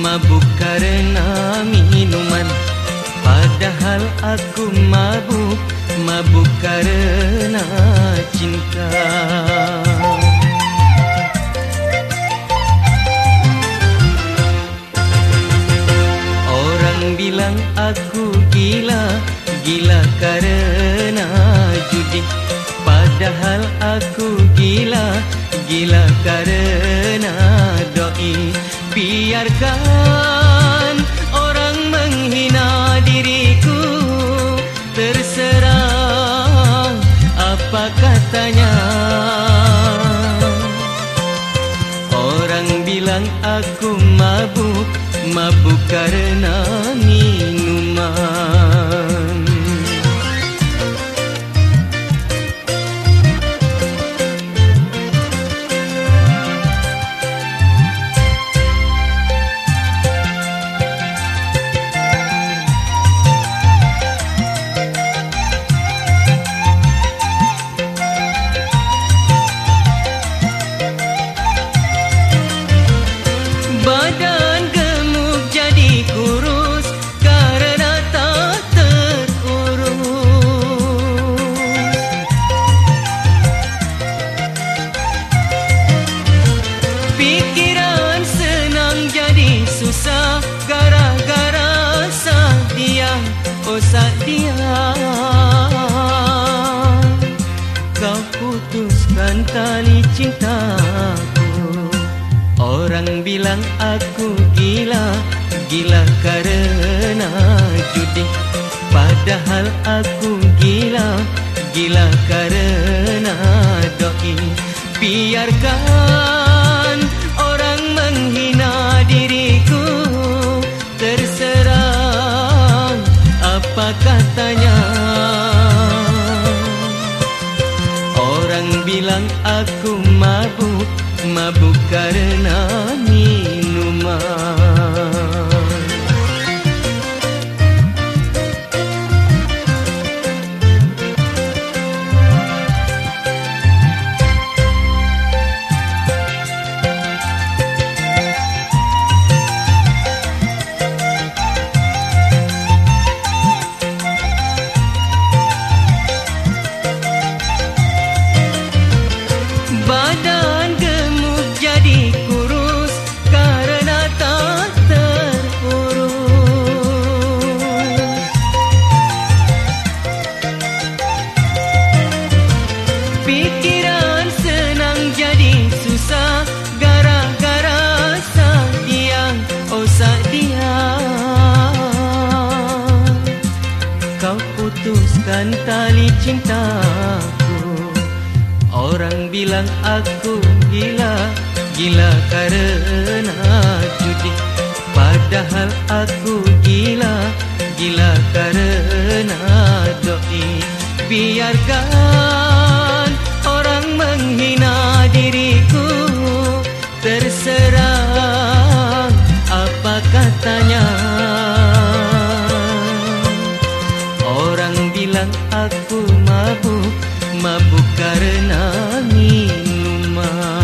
mabuk karena minuman. Padahal aku mabuk, mabuk karena cinta. Orang bilang aku gila, gila karena judi. Padahal aku gila, gila karena doi Biarkan orang menghina diriku. Terserah apa katanya. Orang bilang aku mabuk, mabuk karena minuman oh dia. Kau putuskan tali cintaku. Orang bilang aku gila, gila karena judi Padahal aku gila, gila karena doi Biarkan katanya Orang bilang aku mabuk Mabuk karena Pikiran senang jadi susah gara-gara dia, oh dia. Kau putuskan tali cintaku. Orang bilang aku gila, gila karena judi Padahal aku gila, gila karena doi Biarkan katanya. Orang bilang aku mabuk Mabuk karena minuman